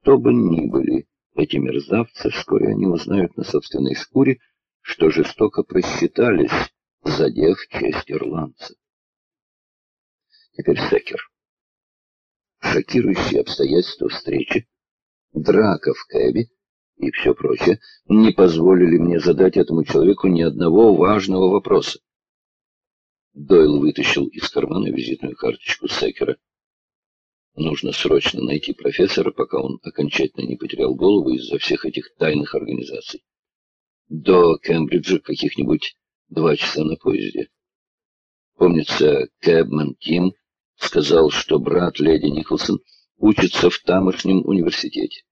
кто бы ни были эти мерзавцы, вскоре они узнают на собственной шкуре, что жестоко просчитались, задев честь ирландца. Теперь Секер. Шокирующие обстоятельства встречи, драка в Кэбе и все прочее не позволили мне задать этому человеку ни одного важного вопроса. Дойл вытащил из кармана визитную карточку Секера. Нужно срочно найти профессора, пока он окончательно не потерял голову из-за всех этих тайных организаций. До Кембриджа каких-нибудь два часа на поезде. Помнится, Кэбмен Тим сказал, что брат леди Николсон учится в тамошнем университете.